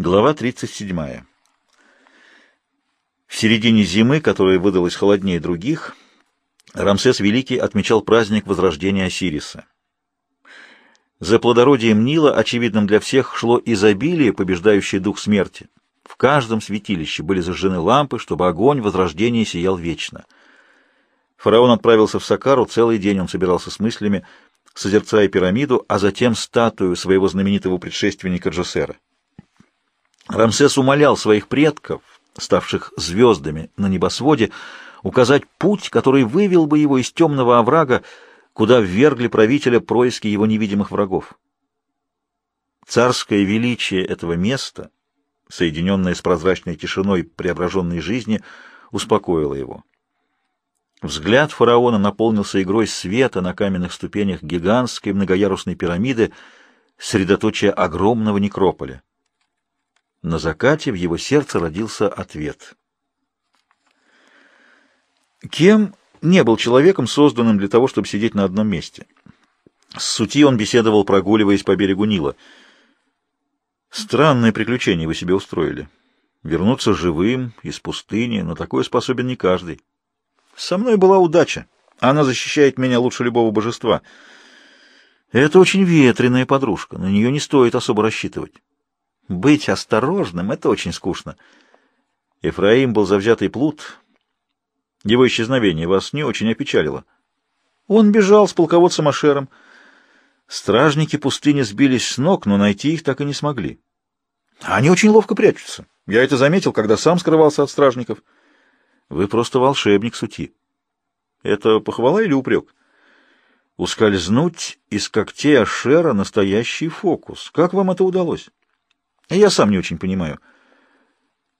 Глава 37. В середине зимы, которая выдалась холоднее других, Рамсес Великий отмечал праздник возрождения Осириса. За плодородием Нила, очевидным для всех, шло изобилие, побеждающее дух смерти. В каждом святилище были зажжены лампы, чтобы огонь возрождения сиял вечно. Фараон отправился в Сакару, целый день он собирался с мыслями, созерцая пирамиду, а затем статую своего знаменитого предшественника Джосера. Рамсес умолял своих предков, ставших звездами на небосводе, указать путь, который вывел бы его из темного оврага, куда ввергли правителя происки его невидимых врагов. Царское величие этого места, соединенное с прозрачной тишиной преображенной жизни, успокоило его. Взгляд фараона наполнился игрой света на каменных ступенях гигантской многоярусной пирамиды, средоточия огромного некрополя. На закате в его сердце родился ответ. Кем не был человеком, созданным для того, чтобы сидеть на одном месте. С сути он беседовал, прогуливаясь по берегу Нила. «Странное приключение вы себе устроили. Вернуться живым из пустыни, но такое способен не каждый. Со мной была удача. Она защищает меня лучше любого божества. Это очень ветреная подружка, на нее не стоит особо рассчитывать». Быть осторожным — это очень скучно. Ефраим был завзятый плут. Его исчезновение вас не очень опечалило. Он бежал с полководцем Ашером. Стражники пустыни сбились с ног, но найти их так и не смогли. Они очень ловко прячутся. Я это заметил, когда сам скрывался от стражников. Вы просто волшебник сути. Это похвала или упрек? Ускользнуть из когтей Ашера — настоящий фокус. Как вам это удалось? Я сам не очень понимаю.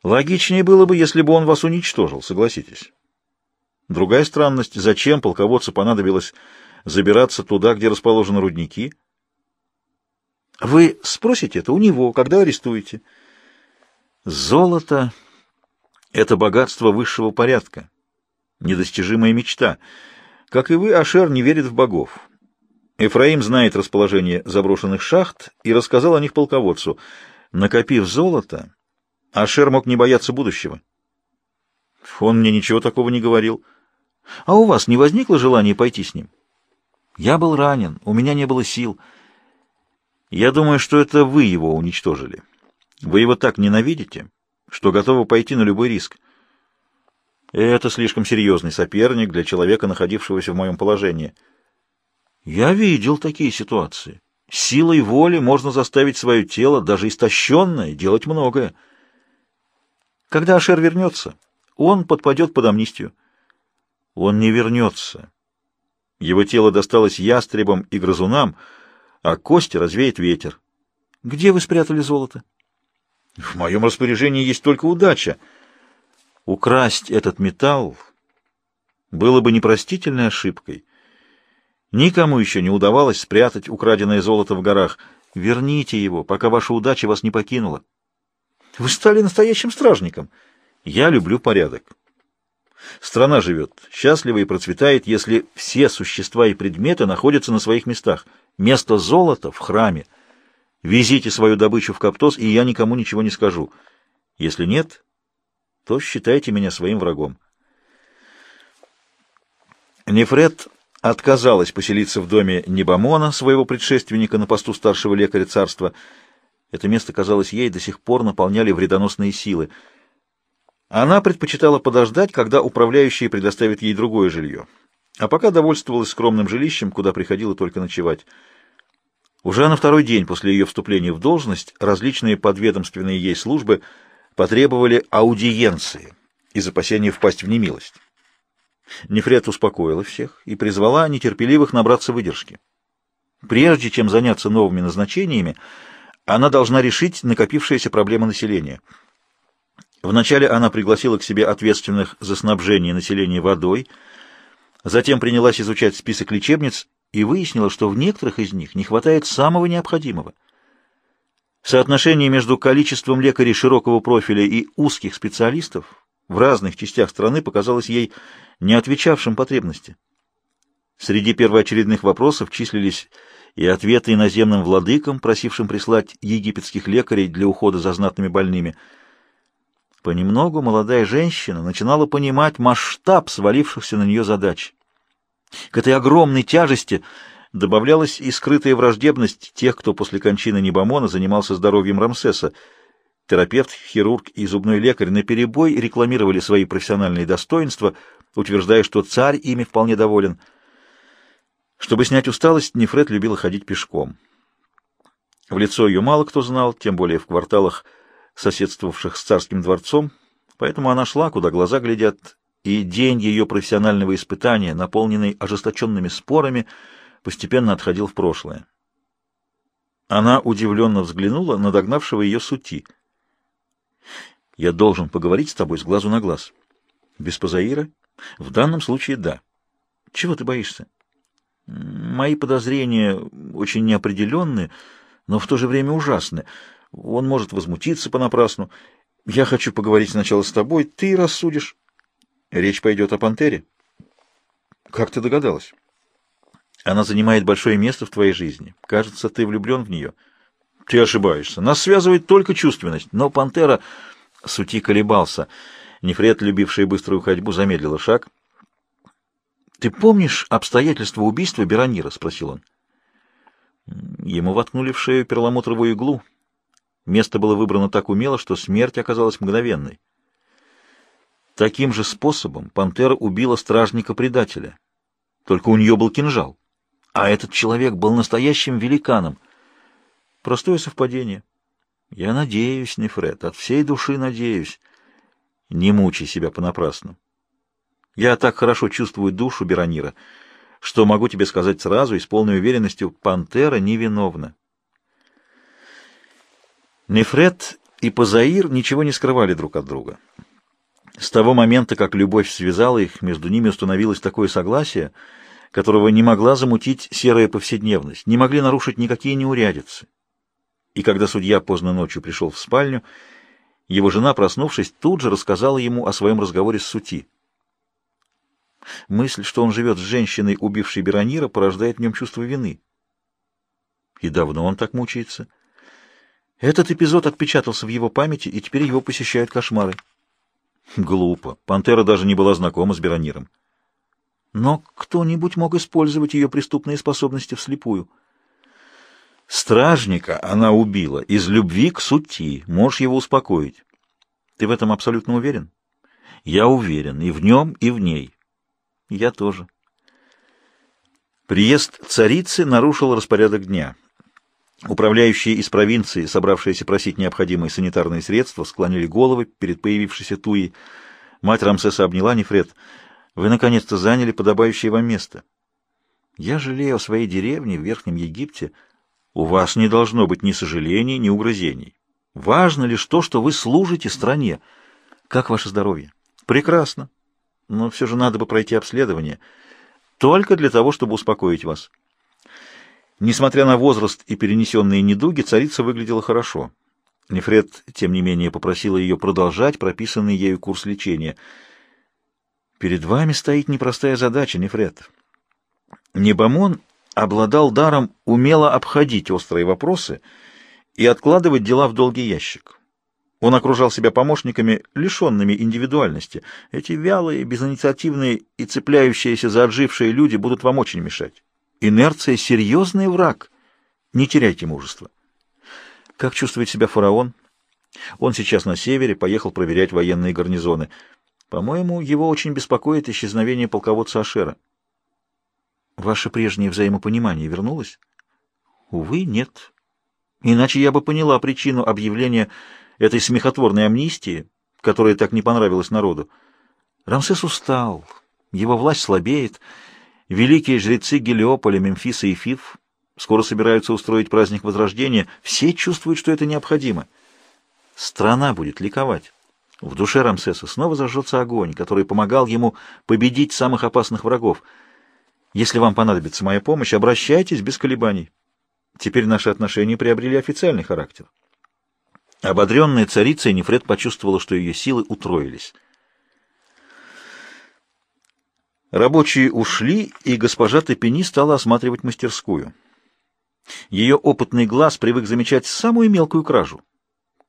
Логичнее было бы, если бы он вас уничтожил, согласитесь. Другая странность, зачем полководцу понадобилось забираться туда, где расположены рудники? Вы спросите это у него, когда арестуете. Золото — это богатство высшего порядка, недостижимая мечта. Как и вы, Ашер не верит в богов. Эфраим знает расположение заброшенных шахт и рассказал о них полководцу — Накопив золото, Ашер мог не бояться будущего. Он мне ничего такого не говорил. А у вас не возникло желания пойти с ним? Я был ранен, у меня не было сил. Я думаю, что это вы его уничтожили. Вы его так ненавидите, что готовы пойти на любой риск. Это слишком серьезный соперник для человека, находившегося в моем положении. Я видел такие ситуации. Силой воли можно заставить свое тело, даже истощенное, делать многое. Когда Ашер вернется, он подпадет под амнистию. Он не вернется. Его тело досталось ястребам и грызунам, а кости развеет ветер. Где вы спрятали золото? В моем распоряжении есть только удача. Украсть этот металл было бы непростительной ошибкой. Никому еще не удавалось спрятать украденное золото в горах. Верните его, пока ваша удача вас не покинула. Вы стали настоящим стражником. Я люблю порядок. Страна живет счастливо и процветает, если все существа и предметы находятся на своих местах. Место золота в храме. Везите свою добычу в Каптос, и я никому ничего не скажу. Если нет, то считайте меня своим врагом. Нефред отказалась поселиться в доме Небамона, своего предшественника на посту старшего лекаря царства. Это место, казалось ей, до сих пор наполняли вредоносные силы. Она предпочитала подождать, когда управляющие предоставят ей другое жилье, а пока довольствовалась скромным жилищем, куда приходила только ночевать. Уже на второй день после ее вступления в должность различные подведомственные ей службы потребовали аудиенции из опасения впасть в немилость. Нефрет успокоила всех и призвала нетерпеливых набраться выдержки. Прежде чем заняться новыми назначениями, она должна решить накопившиеся проблемы населения. Вначале она пригласила к себе ответственных за снабжение населения водой, затем принялась изучать список лечебниц и выяснила, что в некоторых из них не хватает самого необходимого. Соотношение между количеством лекарей широкого профиля и узких специалистов в разных частях страны показалось ей не отвечавшим потребности. Среди первоочередных вопросов числились и ответы иноземным владыкам, просившим прислать египетских лекарей для ухода за знатными больными. Понемногу молодая женщина начинала понимать масштаб свалившихся на нее задач. К этой огромной тяжести добавлялась и скрытая враждебность тех, кто после кончины Небомона занимался здоровьем Рамсеса. Терапевт, хирург и зубной лекарь наперебой рекламировали свои профессиональные достоинства, утверждая, что царь ими вполне доволен — чтобы снять усталость, Нефред любила ходить пешком. В лицо ее мало кто знал, тем более в кварталах, соседствовавших с царским дворцом, поэтому она шла, куда глаза глядят, и день ее профессионального испытания, наполненный ожесточенными спорами, постепенно отходил в прошлое. Она удивленно взглянула на догнавшего ее сути. «Я должен поговорить с тобой с глазу на глаз». «Без Пазаира?» «В данном случае да». «Чего ты боишься?» Мои подозрения очень неопределенны, но в то же время ужасны. Он может возмутиться понапрасну. Я хочу поговорить сначала с тобой, ты рассудишь. Речь пойдет о пантере. Как ты догадалась? Она занимает большое место в твоей жизни. Кажется, ты влюблен в нее. Ты ошибаешься. Нас связывает только чувственность. Но пантера... Сути колебался. Нефред, любившая быструю ходьбу, замедлила шаг — «Ты помнишь обстоятельства убийства Беронира?» — спросил он. Ему воткнули в шею перламутровую иглу. Место было выбрано так умело, что смерть оказалась мгновенной. Таким же способом пантера убила стражника-предателя. Только у нее был кинжал. А этот человек был настоящим великаном. Простое совпадение. Я надеюсь, Нефред, от всей души надеюсь. Не мучай себя понапрасну. Я так хорошо чувствую душу Беронира, что могу тебе сказать сразу и с полной уверенностью, пантера невиновна. Нефред и Пазаир ничего не скрывали друг от друга. С того момента, как любовь связала их, между ними установилось такое согласие, которого не могла замутить серая повседневность, не могли нарушить никакие неурядицы. И когда судья поздно ночью пришел в спальню, его жена, проснувшись, тут же рассказала ему о своем разговоре с Сути. Мысль, что он живет с женщиной, убившей Беронира, порождает в нем чувство вины. И давно он так мучается. Этот эпизод отпечатался в его памяти, и теперь его посещают кошмары. Глупо. Пантера даже не была знакома с Берониром. Но кто-нибудь мог использовать ее преступные способности вслепую. Стражника она убила из любви к сути. Можешь его успокоить. Ты в этом абсолютно уверен? Я уверен и в нем, и в ней. Я тоже. Приезд царицы нарушил распорядок дня. Управляющие из провинции, собравшиеся просить необходимые санитарные средства, склонили головы перед появившейся Туей. Мать Рамсеса обняла Нефред. «Вы, наконец-то, заняли подобающее вам место. Я жалею о своей деревне в Верхнем Египте. У вас не должно быть ни сожалений, ни угрызений. Важно лишь то, что вы служите стране. Как ваше здоровье?» «Прекрасно но все же надо бы пройти обследование. Только для того, чтобы успокоить вас. Несмотря на возраст и перенесенные недуги, царица выглядела хорошо. Нефред, тем не менее, попросила ее продолжать прописанный ею курс лечения. «Перед вами стоит непростая задача, Нефред. Небомон обладал даром умело обходить острые вопросы и откладывать дела в долгий ящик. Он окружал себя помощниками, лишенными индивидуальности. Эти вялые, безинициативные и цепляющиеся за отжившие люди будут вам очень мешать. Инерция — серьезный враг. Не теряйте мужества. Как чувствует себя фараон? Он сейчас на севере, поехал проверять военные гарнизоны. По-моему, его очень беспокоит исчезновение полководца Ашера. Ваше прежнее взаимопонимание вернулось? Увы, нет. Иначе я бы поняла причину объявления этой смехотворной амнистии, которая так не понравилась народу. Рамсес устал, его власть слабеет. Великие жрецы Гелиополя, Мемфиса и Фиф скоро собираются устроить праздник Возрождения. Все чувствуют, что это необходимо. Страна будет ликовать. В душе Рамсеса снова зажжется огонь, который помогал ему победить самых опасных врагов. Если вам понадобится моя помощь, обращайтесь без колебаний. Теперь наши отношения приобрели официальный характер. Ободренная царицей, Нефред почувствовала, что ее силы утроились. Рабочие ушли, и госпожа Тепени стала осматривать мастерскую. Ее опытный глаз привык замечать самую мелкую кражу.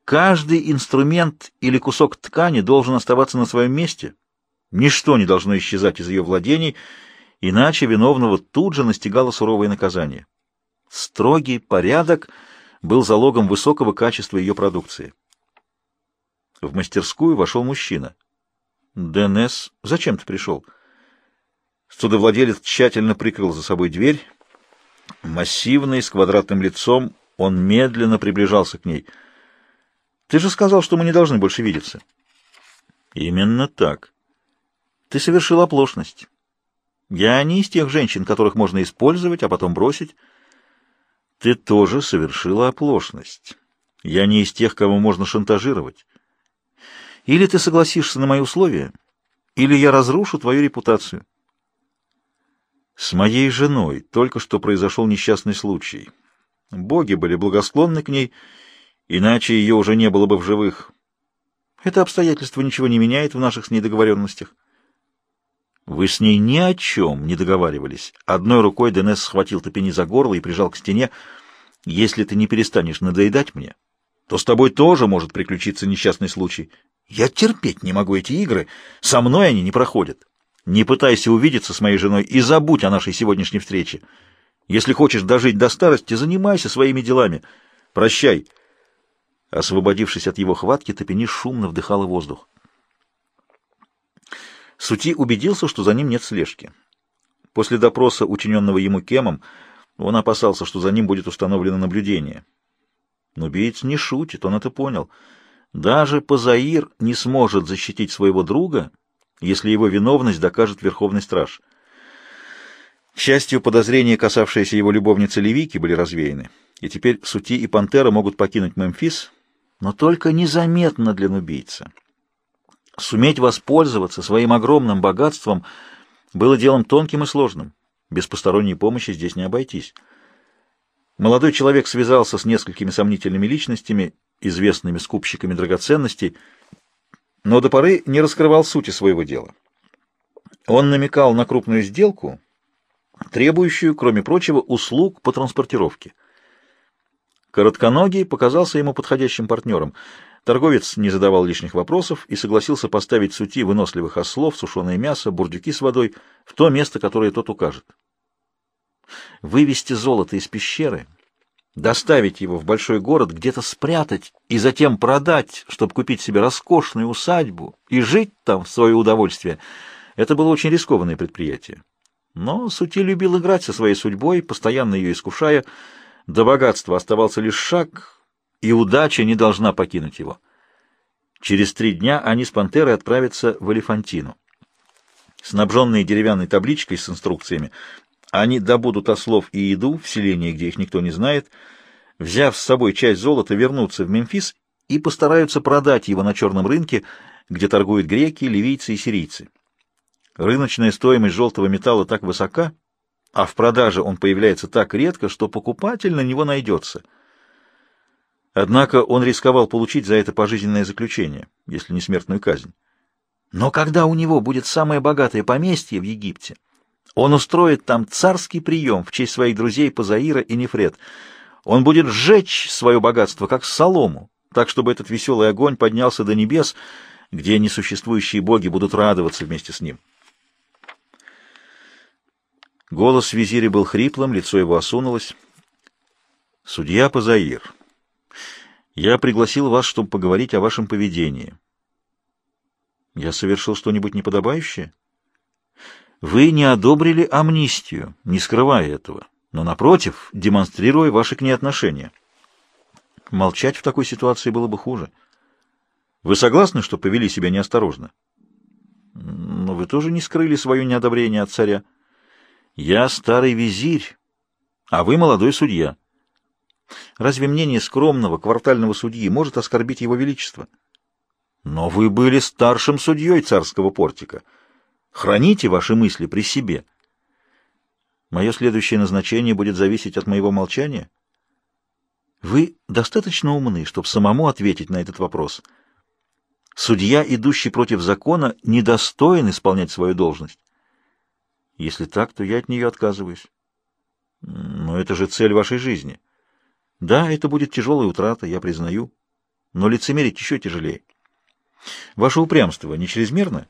Каждый инструмент или кусок ткани должен оставаться на своем месте. Ничто не должно исчезать из ее владений, иначе виновного тут же настигало суровое наказание. Строгий порядок был залогом высокого качества ее продукции. В мастерскую вошел мужчина. «Денес, зачем ты пришел?» Судовладелец тщательно прикрыл за собой дверь. Массивный, с квадратным лицом, он медленно приближался к ней. «Ты же сказал, что мы не должны больше видеться». «Именно так. Ты совершил оплошность. Я не из тех женщин, которых можно использовать, а потом бросить. Ты тоже совершила оплошность. Я не из тех, кого можно шантажировать. Или ты согласишься на мои условия, или я разрушу твою репутацию». С моей женой только что произошел несчастный случай. Боги были благосклонны к ней, иначе ее уже не было бы в живых. Это обстоятельство ничего не меняет в наших с ней договоренностях. Вы с ней ни о чем не договаривались. Одной рукой Денес схватил Топени за горло и прижал к стене. Если ты не перестанешь надоедать мне, то с тобой тоже может приключиться несчастный случай. Я терпеть не могу эти игры, со мной они не проходят. Не пытайся увидеться с моей женой и забудь о нашей сегодняшней встрече. Если хочешь дожить до старости, занимайся своими делами. Прощай. Освободившись от его хватки, Топени шумно вдыхала воздух. Сути убедился, что за ним нет слежки. После допроса, учиненного ему Кемом, он опасался, что за ним будет установлено наблюдение. Но убийц не шутит, он это понял. Даже Пазаир не сможет защитить своего друга, если его виновность докажет Верховный Страж. К счастью, подозрения, касавшиеся его любовницы Левики, были развеяны, и теперь Сути и Пантера могут покинуть Мемфис, но только незаметно для нубийца. Суметь воспользоваться своим огромным богатством было делом тонким и сложным. Без посторонней помощи здесь не обойтись. Молодой человек связался с несколькими сомнительными личностями, известными скупщиками драгоценностей, но до поры не раскрывал сути своего дела. Он намекал на крупную сделку, требующую, кроме прочего, услуг по транспортировке. Коротконогий показался ему подходящим партнером. Торговец не задавал лишних вопросов и согласился поставить сути выносливых ослов, сушеное мясо, бурдюки с водой в то место, которое тот укажет. Вывести золото из пещеры — доставить его в большой город, где-то спрятать и затем продать, чтобы купить себе роскошную усадьбу и жить там в свое удовольствие, это было очень рискованное предприятие. Но Сути любил играть со своей судьбой, постоянно ее искушая. До богатства оставался лишь шаг, и удача не должна покинуть его. Через три дня они с Пантерой отправятся в Элефантину. Снабженные деревянной табличкой с инструкциями, они добудут ослов и еду в селении, где их никто не знает, взяв с собой часть золота, вернутся в Мемфис и постараются продать его на черном рынке, где торгуют греки, ливийцы и сирийцы. Рыночная стоимость желтого металла так высока, а в продаже он появляется так редко, что покупатель на него найдется. Однако он рисковал получить за это пожизненное заключение, если не смертную казнь. Но когда у него будет самое богатое поместье в Египте, он устроит там царский прием в честь своих друзей Пазаира и Нефред. Он будет сжечь свое богатство, как солому, так, чтобы этот веселый огонь поднялся до небес, где несуществующие боги будут радоваться вместе с ним. Голос визиря был хриплым, лицо его осунулось. «Судья Пазаир, я пригласил вас, чтобы поговорить о вашем поведении. Я совершил что-нибудь неподобающее?» Вы не одобрили амнистию, не скрывая этого, но, напротив, демонстрируя ваши к ней отношения. Молчать в такой ситуации было бы хуже. Вы согласны, что повели себя неосторожно? Но вы тоже не скрыли свое неодобрение от царя. Я старый визирь, а вы молодой судья. Разве мнение скромного квартального судьи может оскорбить его величество? Но вы были старшим судьей царского портика — Храните ваши мысли при себе. Мое следующее назначение будет зависеть от моего молчания. Вы достаточно умны, чтобы самому ответить на этот вопрос. Судья, идущий против закона, недостоин исполнять свою должность. Если так, то я от нее отказываюсь. Но это же цель вашей жизни. Да, это будет тяжелая утрата, я признаю, но лицемерить еще тяжелее. Ваше упрямство не чрезмерно?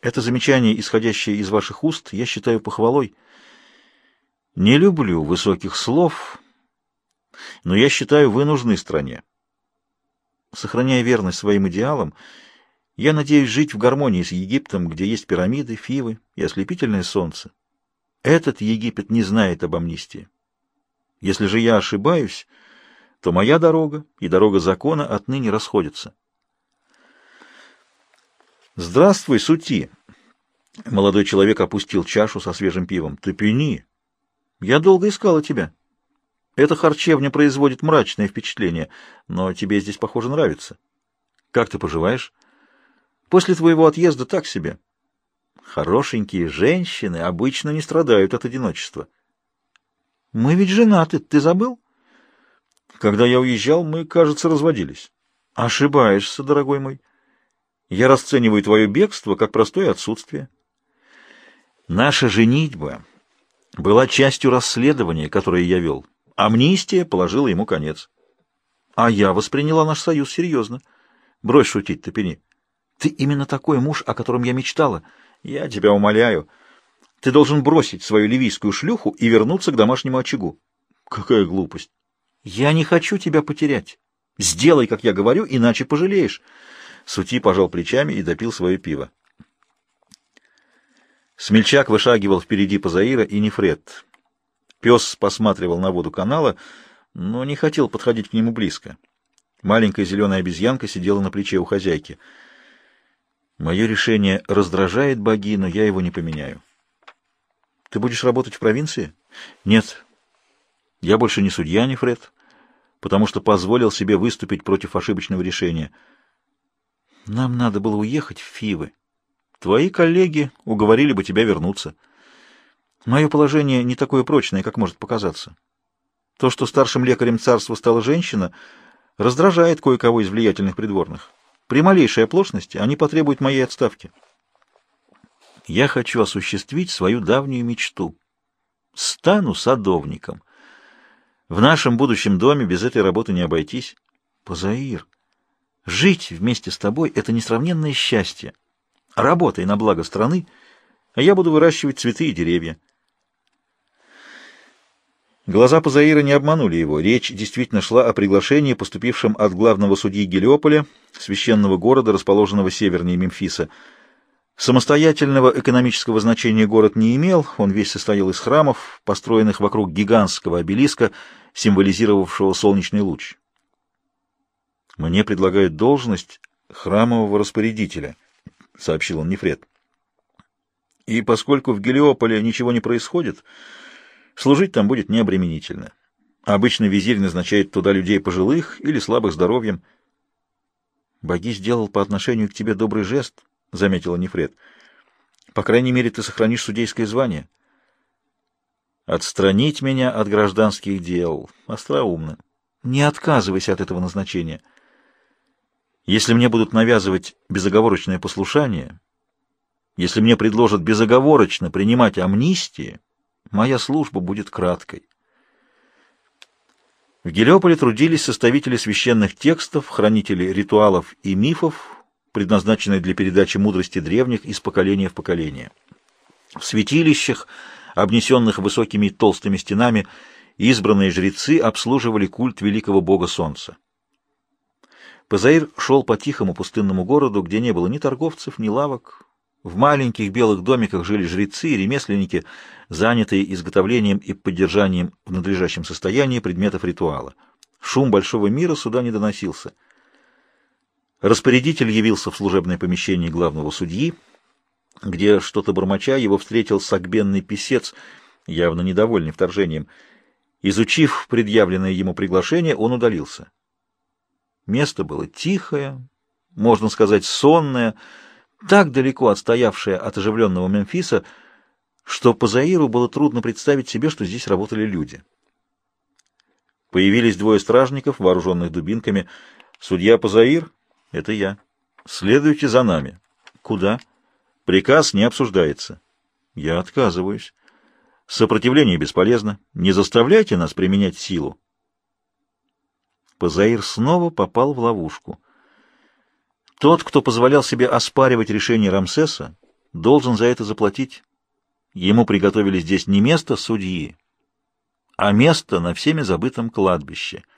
Это замечание, исходящее из ваших уст, я считаю похвалой. Не люблю высоких слов, но я считаю, вы нужны стране. Сохраняя верность своим идеалам, я надеюсь жить в гармонии с Египтом, где есть пирамиды, фивы и ослепительное солнце. Этот Египет не знает об амнистии. Если же я ошибаюсь, то моя дорога и дорога закона отныне расходятся. «Здравствуй, Сути!» Молодой человек опустил чашу со свежим пивом. «Ты пьяни! Я долго искала тебя. Эта харчевня производит мрачное впечатление, но тебе здесь, похоже, нравится. Как ты поживаешь? После твоего отъезда так себе. Хорошенькие женщины обычно не страдают от одиночества. Мы ведь женаты, ты забыл? Когда я уезжал, мы, кажется, разводились. Ошибаешься, дорогой мой. Я расцениваю твое бегство как простое отсутствие. Наша женитьба была частью расследования, которое я вел. Амнистия положила ему конец. А я восприняла наш союз серьезно. Брось шутить, Топени. Ты именно такой муж, о котором я мечтала. Я тебя умоляю. Ты должен бросить свою ливийскую шлюху и вернуться к домашнему очагу. Какая глупость. Я не хочу тебя потерять. Сделай, как я говорю, иначе пожалеешь. Сути пожал плечами и допил свое пиво. Смельчак вышагивал впереди Пазаира и Нефред. Пес посматривал на воду канала, но не хотел подходить к нему близко. Маленькая зеленая обезьянка сидела на плече у хозяйки. «Мое решение раздражает боги, но я его не поменяю». «Ты будешь работать в провинции?» «Нет. Я больше не судья, Нефред, потому что позволил себе выступить против ошибочного решения». Нам надо было уехать в Фивы. Твои коллеги уговорили бы тебя вернуться. Мое положение не такое прочное, как может показаться. То, что старшим лекарем царства стала женщина, раздражает кое-кого из влиятельных придворных. При малейшей оплошности они потребуют моей отставки. Я хочу осуществить свою давнюю мечту. Стану садовником. В нашем будущем доме без этой работы не обойтись. Позаир, Жить вместе с тобой — это несравненное счастье. Работай на благо страны, а я буду выращивать цветы и деревья. Глаза Пазаира не обманули его. Речь действительно шла о приглашении, поступившем от главного судьи Гелиополя, священного города, расположенного севернее Мемфиса. Самостоятельного экономического значения город не имел, он весь состоял из храмов, построенных вокруг гигантского обелиска, символизировавшего солнечный луч. Мне предлагают должность храмового распорядителя, — сообщил он Нефред. И поскольку в Гелиополе ничего не происходит, служить там будет необременительно. Обычно визирь назначает туда людей пожилых или слабых здоровьем. «Боги сделал по отношению к тебе добрый жест», — заметила Нефред. «По крайней мере, ты сохранишь судейское звание». «Отстранить меня от гражданских дел. Остроумно. Не отказывайся от этого назначения». Если мне будут навязывать безоговорочное послушание, если мне предложат безоговорочно принимать амнистии, моя служба будет краткой. В Гелиополе трудились составители священных текстов, хранители ритуалов и мифов, предназначенные для передачи мудрости древних из поколения в поколение. В святилищах, обнесенных высокими толстыми стенами, избранные жрецы обслуживали культ великого бога солнца. Пазаир шел по тихому пустынному городу, где не было ни торговцев, ни лавок. В маленьких белых домиках жили жрецы и ремесленники, занятые изготовлением и поддержанием в надлежащем состоянии предметов ритуала. Шум большого мира сюда не доносился. Распорядитель явился в служебное помещение главного судьи, где, что-то бормоча, его встретил сагбенный писец, явно недовольный вторжением. Изучив предъявленное ему приглашение, он удалился. Место было тихое, можно сказать, сонное, так далеко отстоявшее от оживленного Мемфиса, что по Заиру было трудно представить себе, что здесь работали люди. Появились двое стражников, вооруженных дубинками. «Судья Пазаир?» «Это я». «Следуйте за нами». «Куда?» «Приказ не обсуждается». «Я отказываюсь». Сопротивление бесполезно. Не заставляйте нас применять силу. Пазаир снова попал в ловушку. Тот, кто позволял себе оспаривать решение Рамсеса, должен за это заплатить. Ему приготовили здесь не место судьи, а место на всеми забытом кладбище —